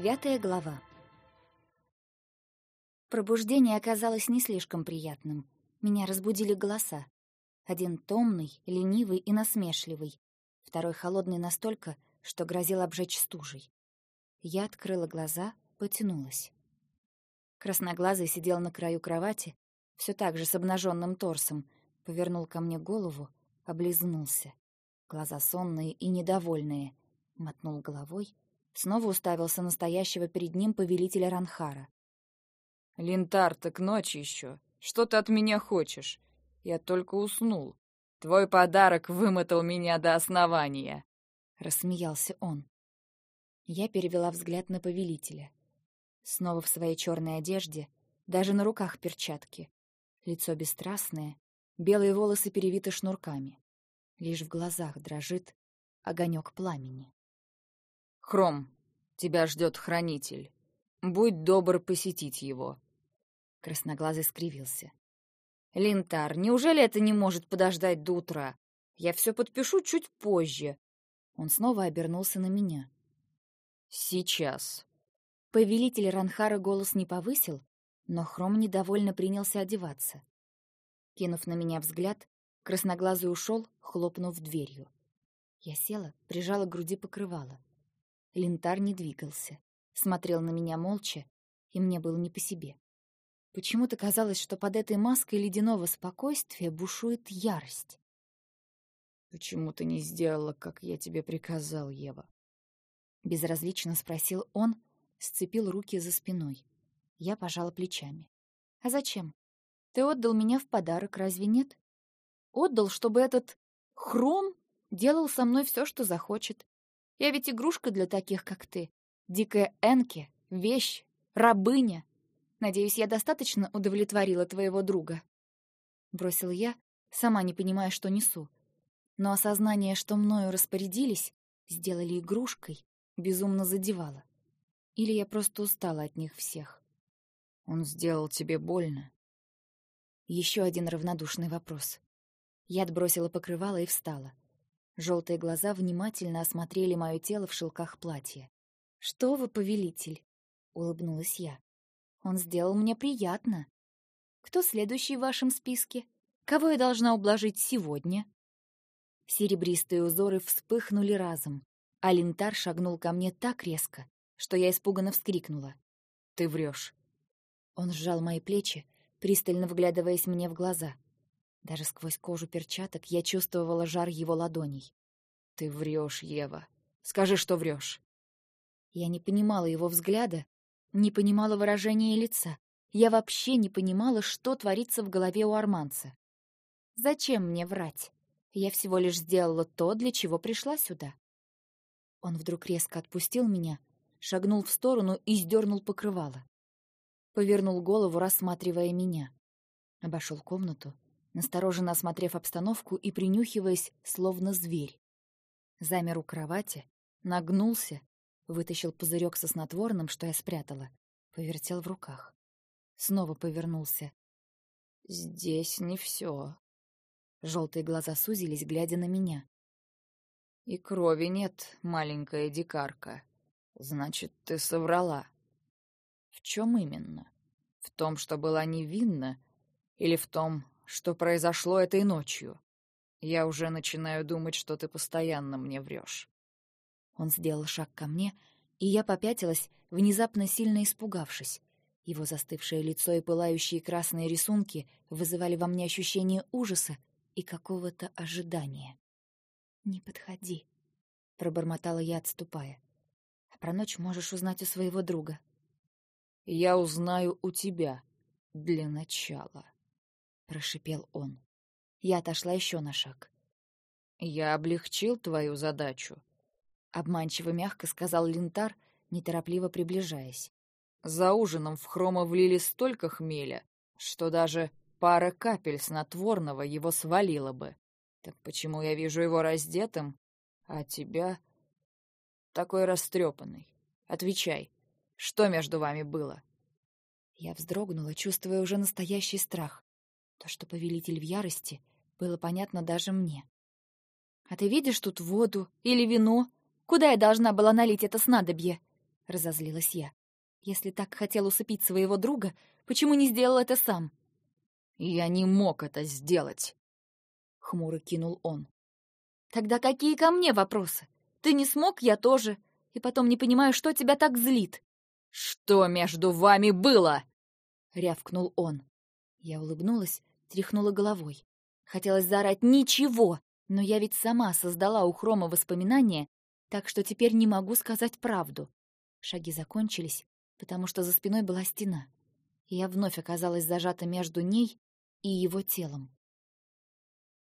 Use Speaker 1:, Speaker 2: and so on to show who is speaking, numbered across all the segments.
Speaker 1: Девятая глава. Пробуждение оказалось не слишком приятным. Меня разбудили голоса. Один томный, ленивый и насмешливый. Второй холодный настолько, что грозил обжечь стужей. Я открыла глаза, потянулась. Красноглазый сидел на краю кровати, все так же с обнаженным торсом, повернул ко мне голову, облизнулся. Глаза сонные и недовольные. Мотнул головой, снова уставился настоящего перед ним повелителя Ранхара.
Speaker 2: «Линтар, так ночь еще. Что ты от меня хочешь? Я только уснул. Твой подарок вымотал меня до основания», — рассмеялся он.
Speaker 1: Я перевела взгляд на повелителя. Снова в своей черной одежде, даже на руках перчатки. Лицо бесстрастное, белые волосы перевиты шнурками. Лишь в глазах дрожит огонек пламени.
Speaker 2: «Хром, тебя ждет хранитель. Будь добр посетить его».
Speaker 1: Красноглазый скривился. «Линтар, неужели это не может подождать до утра? Я все подпишу чуть позже». Он снова обернулся на меня.
Speaker 2: «Сейчас».
Speaker 1: Повелитель Ранхара голос не повысил, но Хром недовольно принялся одеваться. Кинув на меня взгляд, красноглазый ушел, хлопнув дверью. Я села, прижала к груди покрывало. Лентар не двигался, смотрел на меня молча, и мне было не по себе. Почему-то казалось, что под этой маской ледяного спокойствия бушует ярость.
Speaker 2: «Почему ты не сделала, как я тебе приказал, Ева?»
Speaker 1: Безразлично спросил он, сцепил руки за спиной. Я пожала плечами. «А зачем? Ты отдал меня в подарок, разве нет? Отдал, чтобы этот хром делал со мной все, что захочет. Я ведь игрушка для таких, как ты. Дикая Энки, вещь, рабыня. Надеюсь, я достаточно удовлетворила твоего друга». Бросил я, сама не понимая, что несу. Но осознание, что мною распорядились, сделали игрушкой, безумно задевало. Или я просто устала от них всех.
Speaker 2: Он сделал тебе больно?»
Speaker 1: Еще один равнодушный вопрос. Я отбросила покрывало и встала. Желтые глаза внимательно осмотрели мое тело в шелках платья. «Что вы, повелитель?» — улыбнулась я. «Он сделал мне приятно. Кто следующий в вашем списке? Кого я должна ублажить сегодня?» Серебристые узоры вспыхнули разом, а лентар шагнул ко мне так резко, что я испуганно вскрикнула.
Speaker 2: «Ты врешь.
Speaker 1: Он сжал мои плечи, пристально вглядываясь мне в глаза. Даже сквозь кожу перчаток я чувствовала жар его ладоней.
Speaker 2: «Ты врешь, Ева. Скажи, что врешь.
Speaker 1: Я не понимала его взгляда, не понимала выражения лица. Я вообще не понимала, что творится в голове у арманца. Зачем мне врать? Я всего лишь сделала то, для чего пришла сюда. Он вдруг резко отпустил меня, шагнул в сторону и сдернул покрывало. Повернул голову, рассматривая меня. Обошел комнату, настороженно осмотрев обстановку и принюхиваясь, словно зверь. Замер у кровати, нагнулся, вытащил пузырек со снотворным, что я спрятала, повертел в руках. Снова повернулся.
Speaker 2: «Здесь не все.
Speaker 1: Желтые глаза сузились, глядя на меня.
Speaker 2: «И крови нет, маленькая дикарка. Значит, ты соврала». В чем именно? В том, что была невинна, или в том, что произошло этой ночью? Я уже начинаю думать, что ты постоянно мне врешь.
Speaker 1: Он сделал шаг ко мне, и я попятилась, внезапно сильно испугавшись. Его застывшее лицо и пылающие красные рисунки вызывали во мне ощущение ужаса и какого-то ожидания. «Не подходи», — пробормотала я, отступая. «А про ночь можешь узнать у своего друга»
Speaker 2: я узнаю у тебя для начала», — прошипел он.
Speaker 1: Я отошла еще на шаг.
Speaker 2: «Я облегчил твою задачу», — обманчиво мягко сказал Лентар, неторопливо приближаясь. «За ужином в хрома влили столько хмеля, что даже пара капель снотворного его свалила бы. Так почему я вижу его раздетым, а тебя такой растрепанный? Отвечай, что между вами было?»
Speaker 1: Я вздрогнула, чувствуя уже настоящий страх. То, что повелитель в ярости, было понятно даже мне. «А ты видишь тут воду или вино? Куда я должна была налить это снадобье?» разозлилась я. «Если так хотел усыпить своего друга, почему не сделал это сам?»
Speaker 2: «Я не мог это сделать», — хмуро кинул он.
Speaker 1: «Тогда какие ко мне вопросы? Ты не смог, я тоже. И потом не понимаю, что тебя так злит».
Speaker 2: «Что между вами было?» — рявкнул он.
Speaker 1: Я улыбнулась, тряхнула головой. Хотелось заорать «Ничего!», но я ведь сама создала у Хрома воспоминания, так что теперь не могу сказать правду. Шаги закончились, потому что за спиной была стена. И я вновь оказалась зажата между ней и его телом.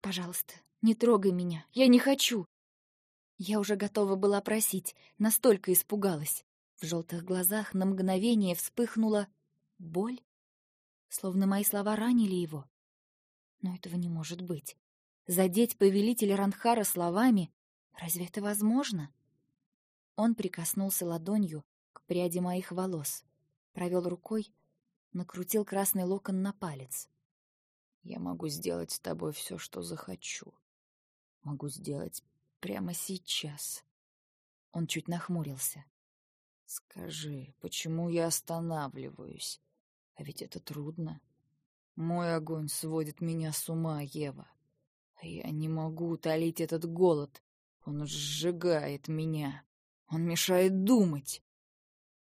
Speaker 1: «Пожалуйста, не трогай меня, я не хочу!» Я уже готова была просить, настолько испугалась. В желтых глазах на мгновение вспыхнула боль, словно мои слова ранили его. Но этого не может быть. Задеть повелителя Ранхара словами — разве это возможно? Он прикоснулся ладонью к пряди моих волос, провел рукой, накрутил красный локон на палец.
Speaker 2: «Я могу сделать с тобой все, что захочу. Могу сделать прямо сейчас».
Speaker 1: Он чуть нахмурился.
Speaker 2: «Скажи, почему я останавливаюсь? А ведь это трудно. Мой огонь сводит меня с ума, Ева. Я не могу утолить этот голод. Он сжигает меня. Он мешает думать.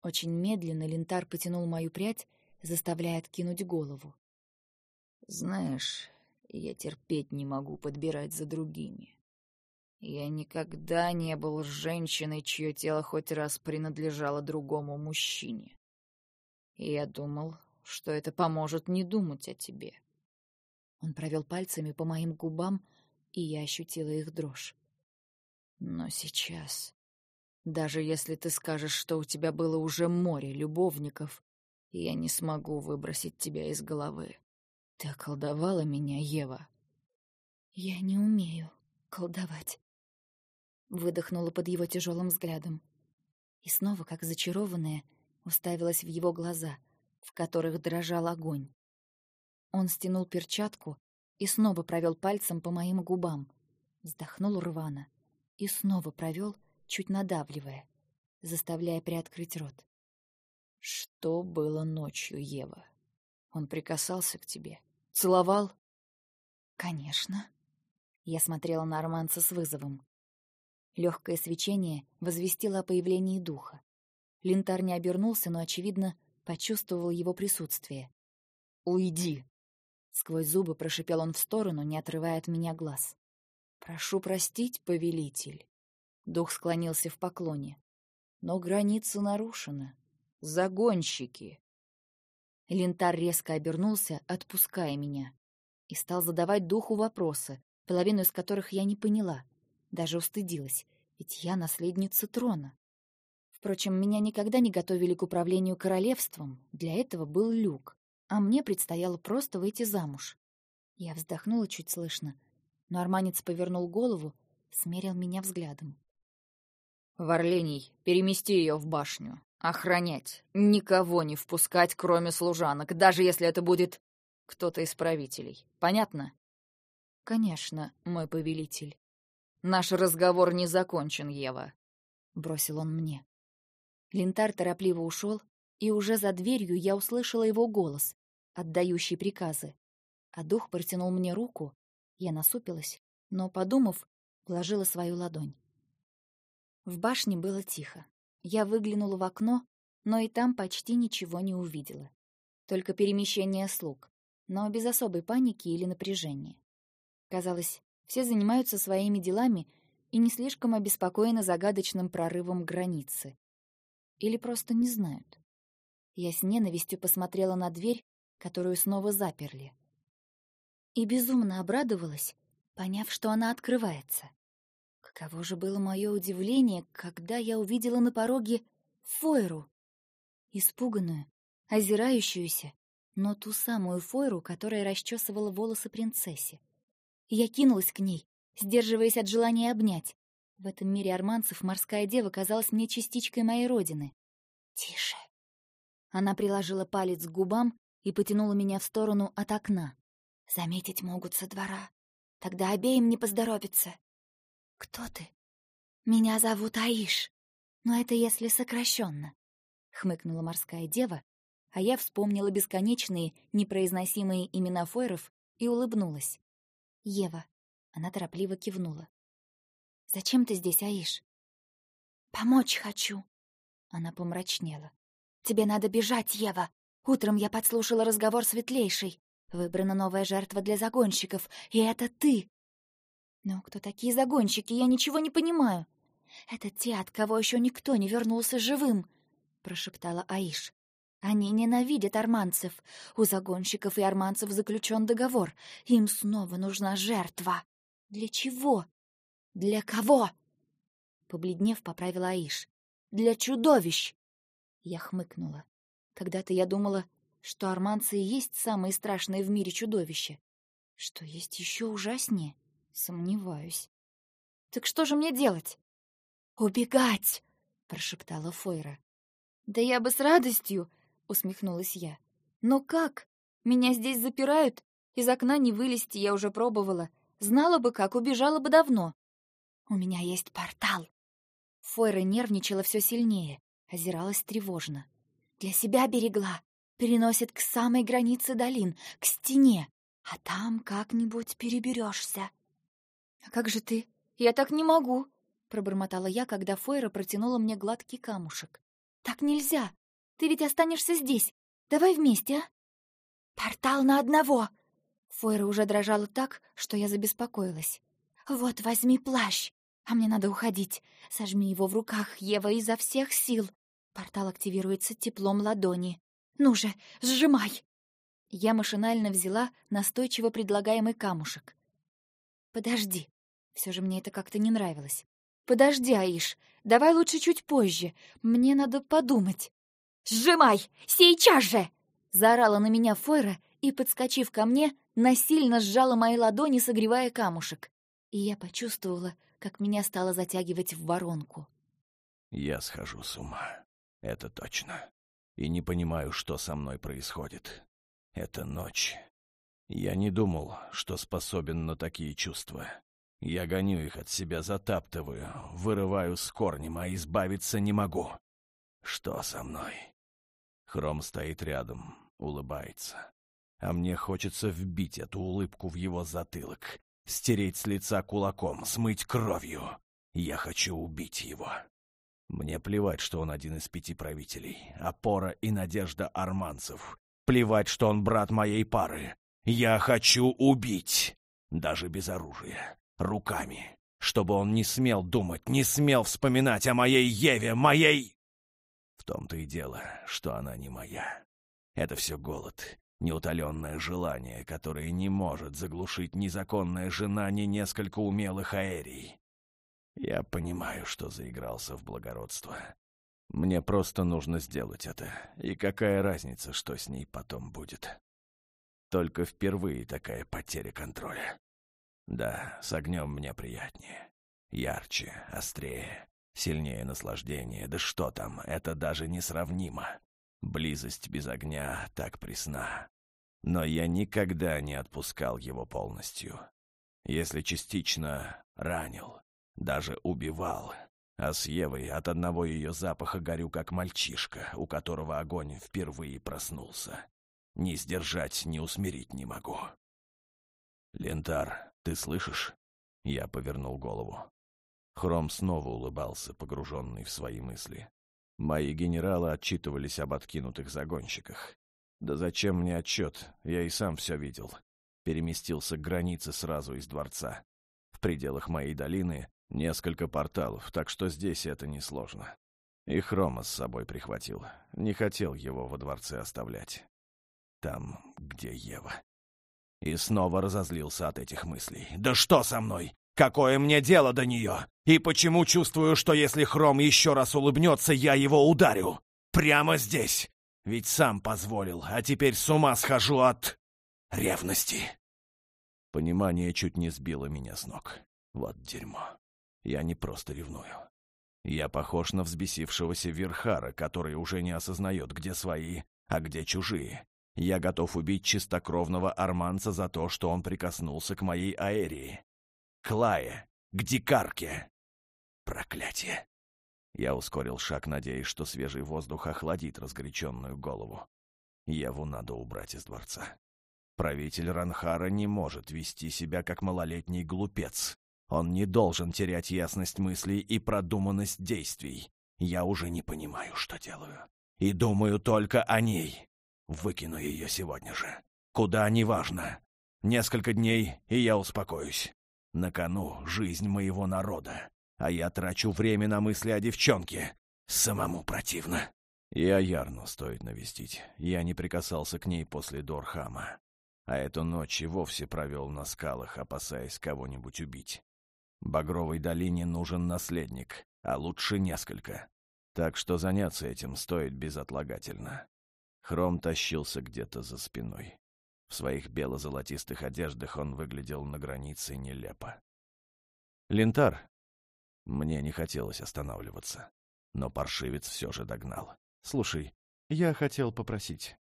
Speaker 1: Очень медленно Лентар потянул мою прядь, заставляя откинуть голову.
Speaker 2: Знаешь, я терпеть не могу подбирать за другими. Я никогда не был женщиной, чье тело хоть раз принадлежало другому мужчине. Я думал, что это поможет не думать о тебе.
Speaker 1: Он провел пальцами по моим губам, и я ощутила их дрожь.
Speaker 2: Но сейчас, даже если ты скажешь, что у тебя было уже море любовников, я не смогу выбросить тебя из головы. Ты околдовала меня, Ева.
Speaker 1: Я не умею колдовать. Выдохнула под его тяжелым взглядом. И снова, как зачарованная, уставилась в его глаза, в которых дрожал огонь. Он стянул перчатку и снова провел пальцем по моим губам, вздохнул рвано и снова провел, чуть надавливая, заставляя приоткрыть рот.
Speaker 2: «Что было ночью, Ева? Он прикасался к тебе? Целовал?»
Speaker 1: «Конечно». Я смотрела на Арманца с вызовом. Легкое свечение возвестило о появлении духа. Линтар не обернулся, но, очевидно, почувствовал его присутствие.
Speaker 2: «Уйди!»
Speaker 1: Сквозь зубы прошипел он в сторону, не отрывая от меня глаз.
Speaker 2: «Прошу простить, повелитель». Дух склонился в поклоне. «Но граница нарушена. Загонщики!»
Speaker 1: Лентар резко обернулся, отпуская меня, и стал задавать духу вопросы, половину из которых я не поняла, даже устыдилась, ведь я наследница трона. Впрочем, меня никогда не готовили к управлению королевством, для этого был люк, а мне предстояло просто выйти замуж. Я вздохнула чуть слышно, но арманец повернул голову, смерил меня взглядом.
Speaker 2: «Варлений, перемести ее в башню. Охранять. Никого не впускать, кроме служанок, даже если это будет кто-то из правителей. Понятно?»
Speaker 1: «Конечно, мой повелитель».
Speaker 2: «Наш разговор не закончен, Ева», — бросил он мне.
Speaker 1: Лентар торопливо ушел, и уже за дверью я услышала его голос, отдающий приказы. А дух протянул мне руку, я насупилась, но, подумав, вложила свою ладонь. В башне было тихо. Я выглянула в окно, но и там почти ничего не увидела. Только перемещение слуг, но без особой паники или напряжения. Казалось, все занимаются своими делами и не слишком обеспокоены загадочным прорывом границы, или просто не знают. Я с ненавистью посмотрела на дверь, которую снова заперли. И безумно обрадовалась, поняв, что она открывается. Каково же было мое удивление, когда я увидела на пороге Фойру. Испуганную, озирающуюся, но ту самую Фойру, которая расчесывала волосы принцессе. Я кинулась к ней, сдерживаясь от желания обнять, в этом мире арманцев морская дева казалась мне частичкой моей родины. «Тише!» Она приложила палец к губам и потянула меня в сторону от окна. «Заметить могут со двора. Тогда обеим не поздоровится». «Кто ты?» «Меня зовут Аиш. Но это если сокращенно, хмыкнула морская дева, а я вспомнила бесконечные, непроизносимые имена фойров и улыбнулась. «Ева». Она торопливо кивнула. «Зачем ты здесь, Аиш?» «Помочь хочу». Она помрачнела. «Тебе надо бежать, Ева. Утром я подслушала разговор светлейшей. Выбрана новая жертва для загонщиков, и это ты. Но кто такие загонщики? Я ничего не понимаю. Это те, от кого еще никто не вернулся живым, прошептала Аиш. Они ненавидят арманцев. У загонщиков и арманцев заключен договор. Им снова нужна жертва. Для чего? Для кого? Побледнев, поправила Аиш. Для чудовищ. Я хмыкнула. Когда-то я думала, что арманцы и есть самые страшные в мире чудовища. Что есть еще ужаснее? Сомневаюсь. Так что же мне делать? Убегать, прошептала Фойра. Да я бы с радостью, усмехнулась я. Но как? Меня здесь запирают, из окна не вылезти я уже пробовала. Знала бы как, убежала бы давно. У меня есть портал. Фойра нервничала все сильнее, озиралась тревожно. Для себя берегла, переносит к самой границе долин, к стене, а там как-нибудь переберешься. «А как же ты? Я так не могу!» — пробормотала я, когда Фойра протянула мне гладкий камушек. «Так нельзя! Ты ведь останешься здесь! Давай вместе, а?» «Портал на одного!» Фойра уже дрожала так, что я забеспокоилась. «Вот, возьми плащ, а мне надо уходить. Сожми его в руках, Ева, изо всех сил. Портал активируется теплом ладони. Ну же, сжимай!» Я машинально взяла настойчиво предлагаемый камушек. «Подожди!» Все же мне это как-то не нравилось. «Подожди, Аиш, давай лучше чуть позже. Мне надо подумать». «Сжимай! Сейчас же!» Заорала на меня Фойра и, подскочив ко мне, насильно сжала мои ладони, согревая камушек. И я почувствовала, как меня стало затягивать в воронку.
Speaker 3: «Я схожу с ума. Это точно и не понимаю, что со мной происходит. Это ночь. Я не думал, что способен на такие чувства. Я гоню их от себя, затаптываю, вырываю с корнем, а избавиться не могу. Что со мной? Хром стоит рядом, улыбается. А мне хочется вбить эту улыбку в его затылок, стереть с лица кулаком, смыть кровью. Я хочу убить его. Мне плевать, что он один из пяти правителей, опора и надежда арманцев. Плевать, что он брат моей пары. Я хочу убить, даже без оружия, руками, чтобы он не смел думать, не смел вспоминать о моей Еве, моей... В том-то и дело, что она не моя. Это все голод, неутоленное желание, которое не может заглушить ни законная жена, ни несколько умелых аэрий. Я понимаю, что заигрался в благородство. Мне просто нужно сделать это. И какая разница, что с ней потом будет? Только впервые такая потеря контроля. Да, с огнем мне приятнее. Ярче, острее, сильнее наслаждение. Да что там, это даже несравнимо. Близость без огня так пресна. Но я никогда не отпускал его полностью. Если частично ранил, даже убивал. А с Евой от одного ее запаха горю, как мальчишка, у которого огонь впервые проснулся. Ни сдержать, ни усмирить не могу. «Лентар, ты слышишь?» Я повернул голову. Хром снова улыбался, погруженный в свои мысли. Мои генералы отчитывались об откинутых загонщиках. Да зачем мне отчет? Я и сам все видел. Переместился к границе сразу из дворца. В пределах моей долины Несколько порталов, так что здесь это несложно. И Хрома с собой прихватил. Не хотел его во дворце оставлять. Там, где Ева. И снова разозлился от этих мыслей. «Да что со мной? Какое мне дело до нее? И почему чувствую, что если Хром еще раз улыбнется, я его ударю? Прямо здесь! Ведь сам позволил, а теперь с ума схожу от... ревности!» Понимание чуть не сбило меня с ног. Вот дерьмо. Я не просто ревную. Я похож на взбесившегося Верхара, который уже не осознает, где свои, а где чужие. Я готов убить чистокровного арманца за то, что он прикоснулся к моей аэрии. К Лае, к дикарке. Проклятие. Я ускорил шаг, надеясь, что свежий воздух охладит разгоряченную голову. Еву надо убрать из дворца. Правитель Ранхара не может вести себя как малолетний глупец. Он не должен терять ясность мыслей и продуманность действий. Я уже не понимаю, что делаю. И думаю только о ней. Выкину ее сегодня же. Куда, неважно. Несколько дней, и я успокоюсь. На кону жизнь моего народа. А я трачу время на мысли о девчонке. Самому противно. И Аярну стоит навестить. Я не прикасался к ней после Дорхама. А эту ночь и вовсе провел на скалах, опасаясь кого-нибудь убить. Багровой долине нужен наследник, а лучше несколько. Так что заняться этим стоит безотлагательно. Хром тащился где-то за спиной. В своих бело-золотистых одеждах он выглядел на границе нелепо. «Лентар!» Мне не хотелось останавливаться, но паршивец все же догнал. «Слушай, я хотел попросить.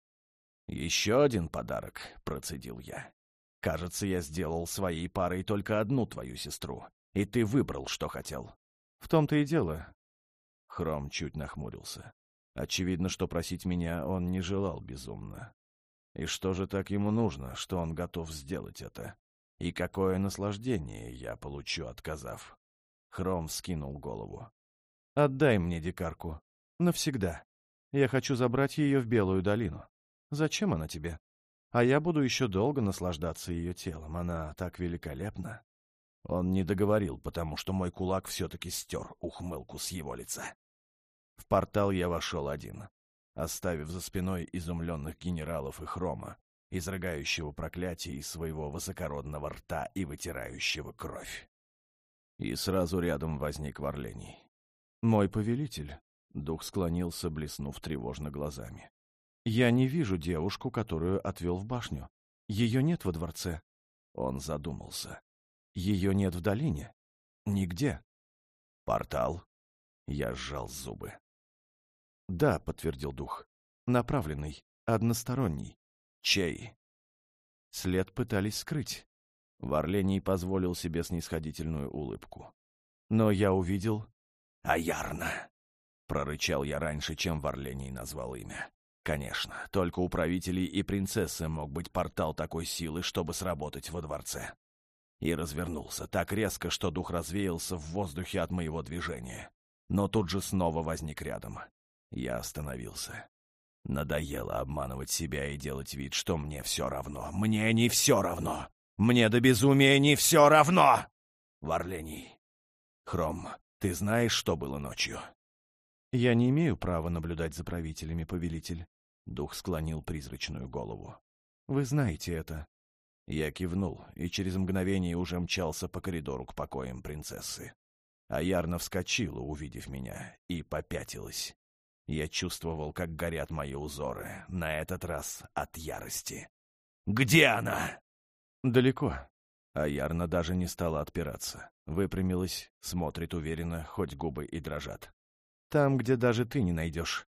Speaker 3: «Еще один подарок», — процедил я. «Кажется, я сделал своей парой только одну твою сестру, и ты выбрал, что хотел». «В том-то и дело». Хром чуть нахмурился. Очевидно, что просить меня он не желал безумно. И что же так ему нужно, что он готов сделать это? И какое наслаждение я получу, отказав? Хром скинул голову. «Отдай мне дикарку. Навсегда. Я хочу забрать ее в Белую долину. Зачем она тебе? А я буду еще долго наслаждаться ее телом. Она так великолепна. Он не договорил, потому что мой кулак все-таки стер ухмылку с его лица. В портал я вошел один, оставив за спиной изумленных генералов и хрома, изрыгающего проклятие из своего высокородного рта и вытирающего кровь. И сразу рядом возник Варлений. «Мой повелитель», — дух склонился, блеснув тревожно глазами. Я не вижу девушку, которую отвел в башню. Ее нет во дворце. Он задумался. Ее нет в долине. Нигде. Портал. Я сжал зубы. Да, подтвердил дух. Направленный, односторонний. Чей? След пытались скрыть. Варлений позволил себе снисходительную улыбку. Но я увидел... «Аярна!» — прорычал я раньше, чем Варлений назвал имя. Конечно, только у правителей и принцессы мог быть портал такой силы, чтобы сработать во дворце. И развернулся так резко, что дух развеялся в воздухе от моего движения. Но тут же снова возник рядом. Я остановился. Надоело обманывать себя и делать вид, что мне все равно. Мне не все равно! Мне до безумия не все равно! Варлений. Хром, ты знаешь, что было ночью? Я не имею права наблюдать за правителями, повелитель. Дух склонил призрачную голову. «Вы знаете это». Я кивнул, и через мгновение уже мчался по коридору к покоям принцессы. А Ярна вскочила, увидев меня, и попятилась. Я чувствовал, как горят мои узоры, на этот раз от ярости. «Где она?» «Далеко». А Ярна даже не стала отпираться. Выпрямилась, смотрит уверенно, хоть губы и дрожат. «Там, где даже ты не найдешь».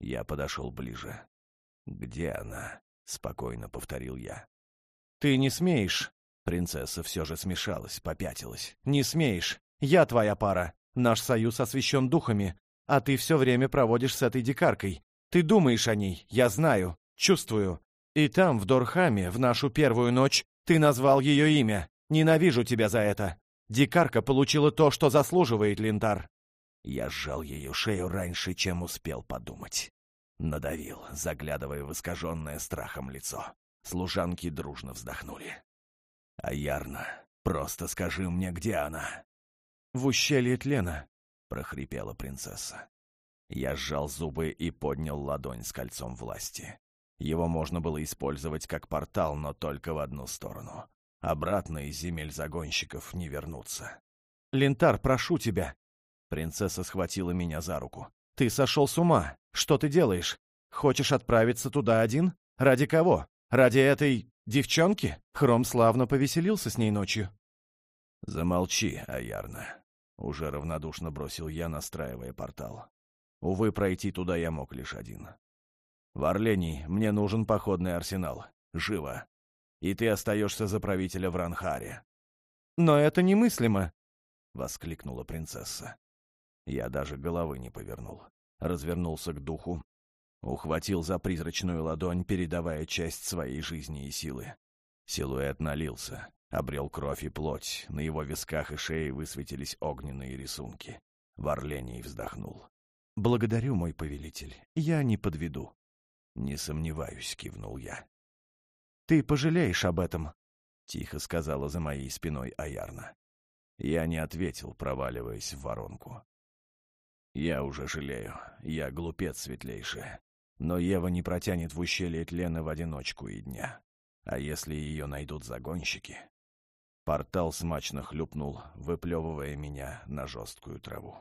Speaker 3: Я подошел ближе. «Где она?» — спокойно повторил я. «Ты не смеешь!» Принцесса все же смешалась, попятилась. «Не смеешь! Я твоя пара! Наш союз освящен духами, а ты все время проводишь с этой дикаркой. Ты думаешь о ней, я знаю, чувствую. И там, в Дорхаме, в нашу первую ночь, ты назвал ее имя. Ненавижу тебя за это. Дикарка получила то, что заслуживает, Линтар. Я сжал ее шею раньше, чем успел подумать. Надавил, заглядывая в искаженное страхом лицо. Служанки дружно вздохнули. «А Ярна, просто скажи мне, где она?» «В ущелье Тлена», — прохрипела принцесса. Я сжал зубы и поднял ладонь с кольцом власти. Его можно было использовать как портал, но только в одну сторону. Обратно из земель загонщиков не вернуться. «Лентар, прошу тебя!» Принцесса схватила меня за руку. «Ты сошел с ума! Что ты делаешь? Хочешь отправиться туда один? Ради кого? Ради этой... девчонки?» Хром славно повеселился с ней ночью. «Замолчи, Аярна», — уже равнодушно бросил я, настраивая портал. Увы, пройти туда я мог лишь один. «В Орлении мне нужен походный арсенал. Живо. И ты остаешься за правителя в Ранхаре». «Но это немыслимо», — воскликнула принцесса. Я даже головы не повернул. Развернулся к духу, ухватил за призрачную ладонь, передавая часть своей жизни и силы. Силуэт налился, обрел кровь и плоть, на его висках и шее высветились огненные рисунки. В орлении вздохнул. «Благодарю, мой повелитель, я не подведу». «Не сомневаюсь», — кивнул я. «Ты пожалеешь об этом», — тихо сказала за моей спиной Аярна. Я не ответил, проваливаясь в воронку. «Я уже жалею, я глупец светлейший. Но Ева не протянет в ущелье тлена в одиночку и дня. А если ее найдут загонщики?» Портал смачно хлюпнул, выплевывая меня на жесткую траву.